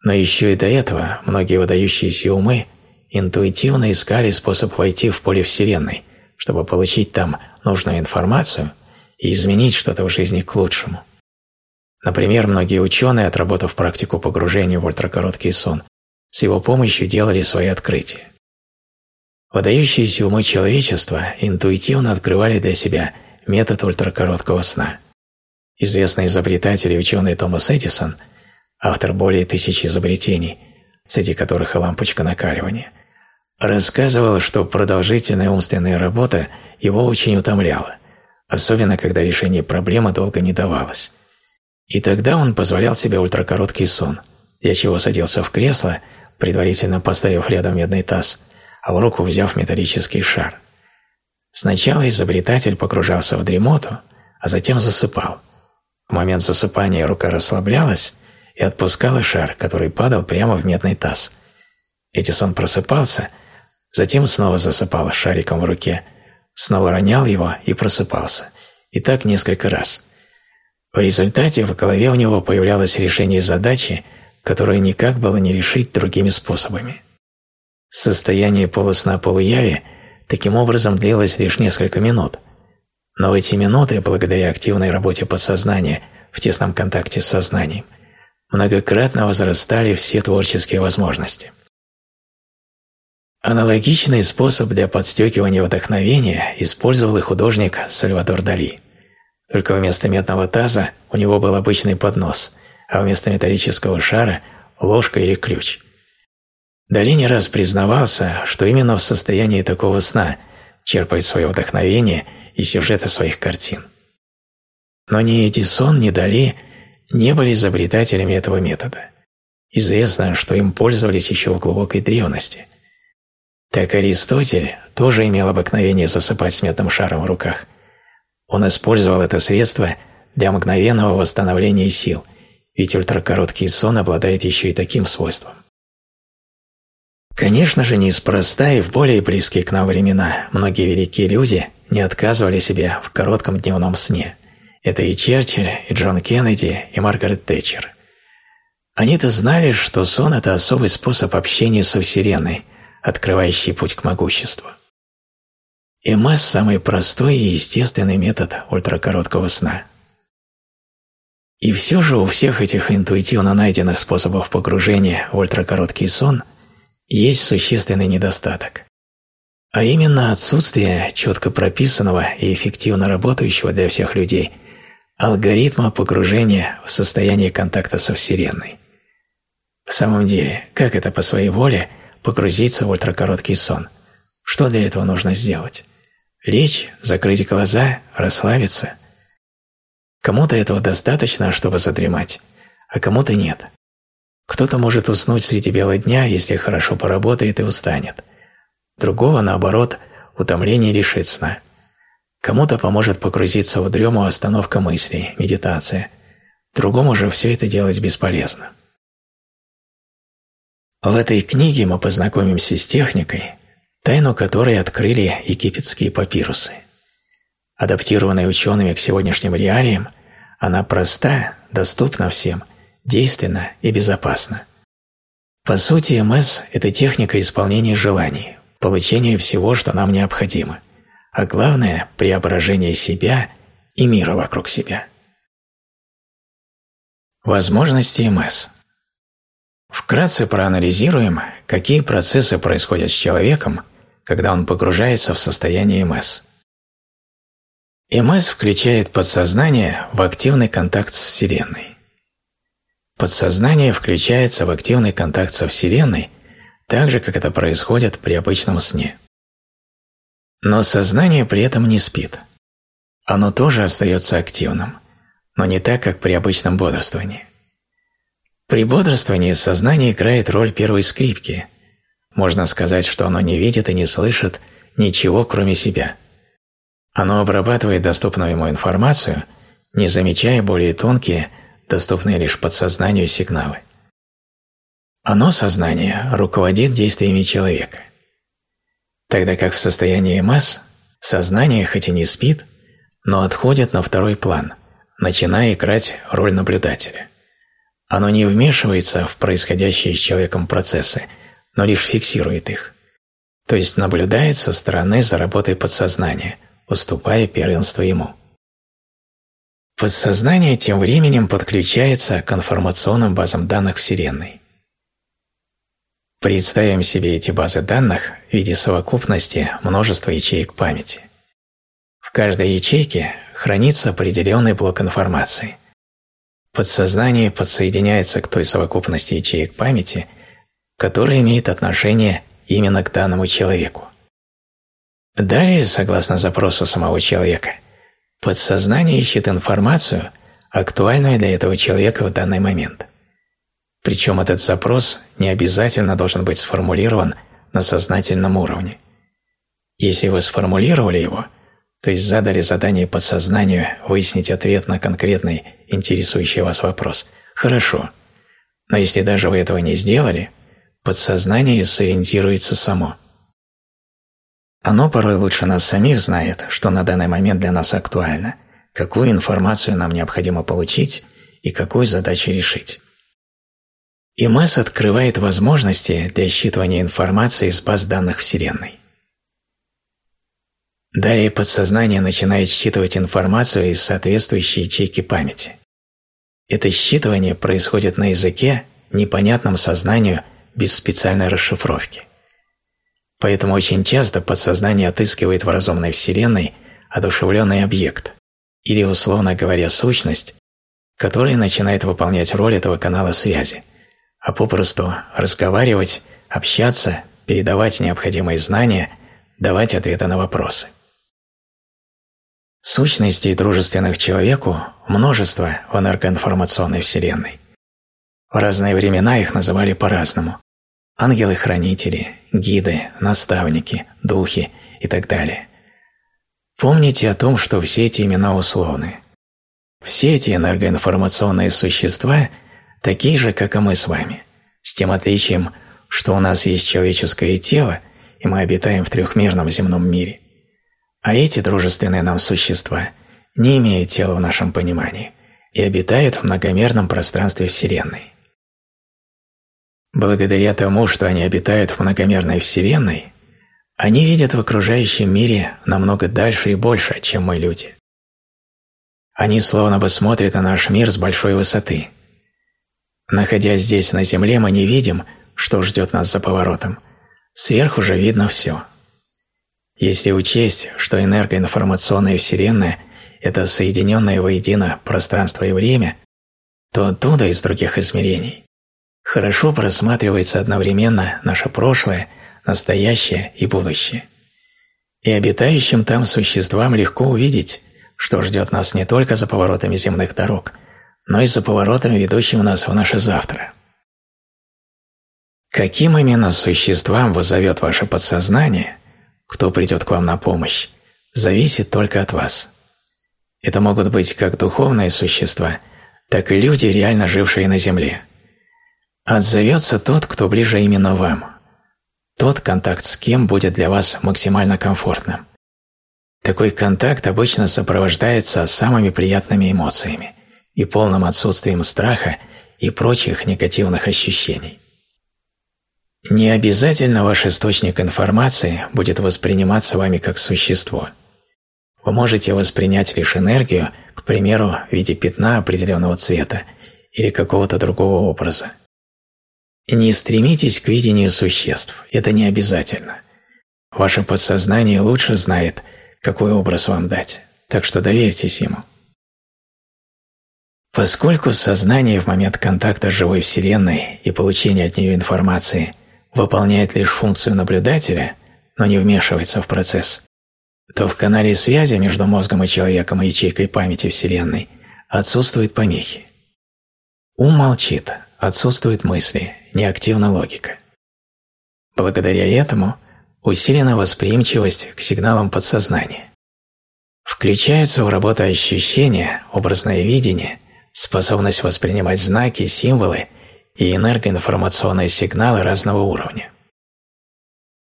Но еще и до этого многие выдающиеся умы интуитивно искали способ войти в поле Вселенной, чтобы получить там нужную информацию и изменить что-то в жизни к лучшему. Например, многие ученые, отработав практику погружения в ультракороткий сон, с его помощью делали свои открытия. Выдающиеся умы человечества интуитивно открывали для себя метод ультракороткого сна. Известный изобретатель и ученый Томас Эдисон, автор более тысячи изобретений, среди которых и лампочка накаливания, рассказывал, что продолжительная умственная работа его очень утомляла, особенно когда решение проблемы долго не давалось. И тогда он позволял себе ультракороткий сон, для чего садился в кресло – предварительно поставив рядом медный таз, а в руку взяв металлический шар. Сначала изобретатель погружался в дремоту, а затем засыпал. В момент засыпания рука расслаблялась и отпускала шар, который падал прямо в медный таз. Эдисон просыпался, затем снова засыпал шариком в руке, снова ронял его и просыпался. И так несколько раз. В результате в голове у него появлялось решение задачи, которую никак было не решить другими способами. Состояние полусна-полуяви таким образом длилось лишь несколько минут, но в эти минуты, благодаря активной работе подсознания в тесном контакте с сознанием, многократно возрастали все творческие возможности. Аналогичный способ для подстегивания вдохновения использовал и художник Сальвадор Дали. Только вместо медного таза у него был обычный поднос, а вместо металлического шара – ложка или ключ. Дали не раз признавался, что именно в состоянии такого сна черпает свое вдохновение и сюжеты своих картин. Но ни Эдисон, ни Дали не были изобретателями этого метода. Известно, что им пользовались еще в глубокой древности – так Аристотель тоже имел обыкновение засыпать сметным шаром в руках. Он использовал это средство для мгновенного восстановления сил, ведь ультракороткий сон обладает еще и таким свойством. Конечно же, неспроста и в более близкие к нам времена многие великие люди не отказывали себе в коротком дневном сне. Это и Черчилль, и Джон Кеннеди, и Маргарет Тэтчер. Они-то знали, что сон – это особый способ общения со Вселенной – открывающий путь к могуществу. МС – самый простой и естественный метод ультракороткого сна. И все же у всех этих интуитивно найденных способов погружения в ультракороткий сон есть существенный недостаток. А именно отсутствие четко прописанного и эффективно работающего для всех людей алгоритма погружения в состояние контакта со Вселенной. В самом деле, как это по своей воле – погрузиться в ультракороткий сон. Что для этого нужно сделать? Лечь, закрыть глаза, расслабиться? Кому-то этого достаточно, чтобы задремать, а кому-то нет. Кто-то может уснуть среди бела дня, если хорошо поработает и устанет. Другого, наоборот, утомление лишит сна. Кому-то поможет погрузиться в дрему остановка мыслей, медитация. Другому же все это делать бесполезно. В этой книге мы познакомимся с техникой, тайну которой открыли египетские папирусы. Адаптированная учеными к сегодняшним реалиям, она проста, доступна всем, действенна и безопасна. По сути, МС – это техника исполнения желаний, получения всего, что нам необходимо, а главное – преображение себя и мира вокруг себя. Возможности МС – Вкратце проанализируем, какие процессы происходят с человеком, когда он погружается в состояние МС. МС включает подсознание в активный контакт с Вселенной. Подсознание включается в активный контакт со Вселенной так же, как это происходит при обычном сне. Но сознание при этом не спит. Оно тоже остается активным, но не так, как при обычном бодрствовании. При бодрствовании сознание играет роль первой скрипки. Можно сказать, что оно не видит и не слышит ничего, кроме себя. Оно обрабатывает доступную ему информацию, не замечая более тонкие, доступные лишь подсознанию сигналы. Оно, сознание, руководит действиями человека. Тогда как в состоянии масс сознание хоть и не спит, но отходит на второй план, начиная играть роль наблюдателя. Оно не вмешивается в происходящие с человеком процессы, но лишь фиксирует их. То есть наблюдает со стороны за работой подсознания, уступая первенство ему. Подсознание тем временем подключается к информационным базам данных Вселенной. Представим себе эти базы данных в виде совокупности множества ячеек памяти. В каждой ячейке хранится определенный блок информации. Подсознание подсоединяется к той совокупности ячеек памяти, которая имеет отношение именно к данному человеку. Далее, согласно запросу самого человека, подсознание ищет информацию, актуальную для этого человека в данный момент. Причем этот запрос не обязательно должен быть сформулирован на сознательном уровне. Если вы сформулировали его, то есть задали задание подсознанию выяснить ответ на конкретный интересующий вас вопрос. Хорошо. Но если даже вы этого не сделали, подсознание сориентируется само. Оно порой лучше нас самих знает, что на данный момент для нас актуально, какую информацию нам необходимо получить и какую задачу решить. И МЭС открывает возможности для считывания информации из баз данных Вселенной. Далее подсознание начинает считывать информацию из соответствующей ячейки памяти. Это считывание происходит на языке, непонятном сознанию без специальной расшифровки. Поэтому очень часто подсознание отыскивает в разумной Вселенной одушевленный объект, или, условно говоря, сущность, которая начинает выполнять роль этого канала связи, а попросту разговаривать, общаться, передавать необходимые знания, давать ответы на вопросы. Сущностей, дружественных человеку, множество в энергоинформационной Вселенной. В разные времена их называли по-разному. Ангелы-хранители, гиды, наставники, духи и так далее. Помните о том, что все эти имена условны. Все эти энергоинформационные существа такие же, как и мы с вами, с тем отличием, что у нас есть человеческое тело, и мы обитаем в трехмерном земном мире. А эти дружественные нам существа не имеют тела в нашем понимании и обитают в многомерном пространстве Вселенной. Благодаря тому, что они обитают в многомерной Вселенной, они видят в окружающем мире намного дальше и больше, чем мы люди. Они словно бы смотрят на наш мир с большой высоты. Находясь здесь на Земле, мы не видим, что ждет нас за поворотом. Сверху же видно все. Если учесть, что энергоинформационная Вселенная – это соединенное воедино пространство и время, то оттуда, из других измерений, хорошо просматривается одновременно наше прошлое – настоящее и будущее. И обитающим там существам легко увидеть, что ждет нас не только за поворотами земных дорог, но и за поворотами, ведущим нас в наше завтра. Каким именно существам вызовет ваше подсознание, кто придет к вам на помощь, зависит только от вас. Это могут быть как духовные существа, так и люди, реально жившие на Земле. Отзовется тот, кто ближе именно вам – тот контакт с кем будет для вас максимально комфортным. Такой контакт обычно сопровождается самыми приятными эмоциями и полным отсутствием страха и прочих негативных ощущений. Не обязательно ваш источник информации будет восприниматься вами как существо. Вы можете воспринять лишь энергию, к примеру, в виде пятна определенного цвета или какого-то другого образа. Не стремитесь к видению существ, это не обязательно. Ваше подсознание лучше знает, какой образ вам дать, так что доверьтесь ему. Поскольку сознание в момент контакта с живой Вселенной и получения от нее информации выполняет лишь функцию наблюдателя, но не вмешивается в процесс, то в канале связи между мозгом и человеком и ячейкой памяти Вселенной отсутствуют помехи. Ум молчит, отсутствуют мысли, неактивна логика. Благодаря этому усилена восприимчивость к сигналам подсознания. Включаются в работу ощущения, образное видение, способность воспринимать знаки, символы и энергоинформационные сигналы разного уровня.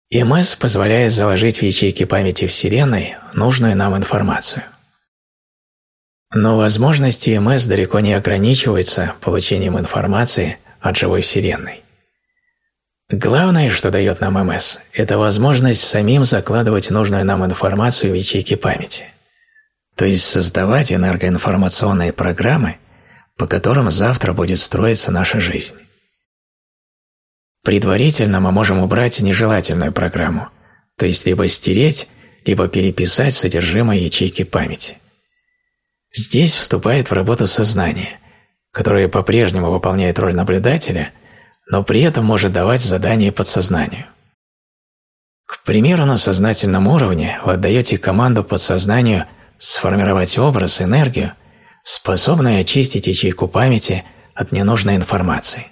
ИМС позволяет заложить в ячейки памяти Вселенной нужную нам информацию. Но возможности МС далеко не ограничиваются получением информации от живой Вселенной. Главное, что дает нам МС, это возможность самим закладывать нужную нам информацию в ячейки памяти, то есть создавать энергоинформационные программы, по которым завтра будет строиться наша жизнь. Предварительно мы можем убрать нежелательную программу, то есть либо стереть, либо переписать содержимое ячейки памяти. Здесь вступает в работу сознание, которое по-прежнему выполняет роль наблюдателя, но при этом может давать задания подсознанию. К примеру, на сознательном уровне вы отдаете команду подсознанию сформировать образ, энергию, способную очистить ячейку памяти от ненужной информации.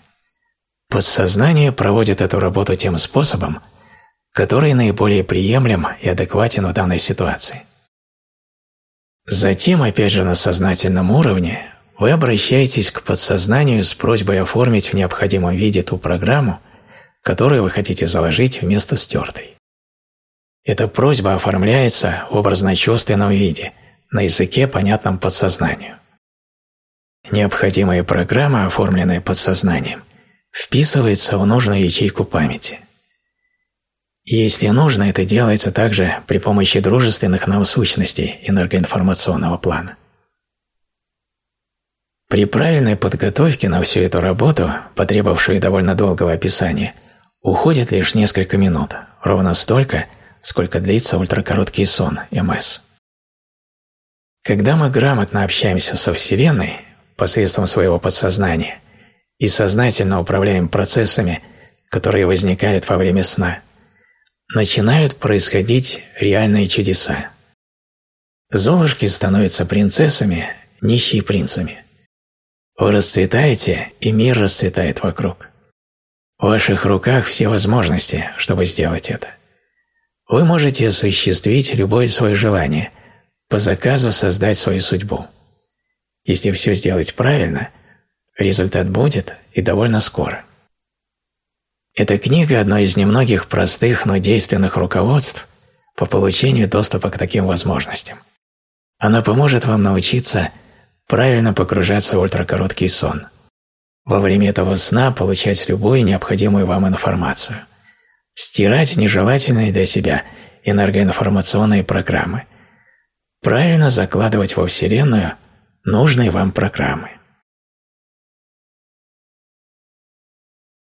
Подсознание проводит эту работу тем способом, который наиболее приемлем и адекватен в данной ситуации. Затем, опять же на сознательном уровне, вы обращаетесь к подсознанию с просьбой оформить в необходимом виде ту программу, которую вы хотите заложить вместо стертой. Эта просьба оформляется в образно-чувственном виде, на языке, понятном подсознанию. Необходимая программа, оформленная подсознанием, вписывается в нужную ячейку памяти – если нужно, это делается также при помощи дружественных нам сущностей энергоинформационного плана. При правильной подготовке на всю эту работу, потребовавшую довольно долгого описания, уходит лишь несколько минут, ровно столько, сколько длится ультракороткий сон, МС. Когда мы грамотно общаемся со Вселенной посредством своего подсознания и сознательно управляем процессами, которые возникают во время сна, начинают происходить реальные чудеса. Золушки становятся принцессами, нищие принцами. Вы расцветаете, и мир расцветает вокруг. В ваших руках все возможности, чтобы сделать это. Вы можете осуществить любое свое желание, по заказу создать свою судьбу. Если все сделать правильно, результат будет и довольно скоро. Эта книга – одно из немногих простых, но действенных руководств по получению доступа к таким возможностям. Она поможет вам научиться правильно погружаться в ультракороткий сон. Во время этого сна получать любую необходимую вам информацию. Стирать нежелательные для себя энергоинформационные программы – правильно закладывать во Вселенную нужные вам программы.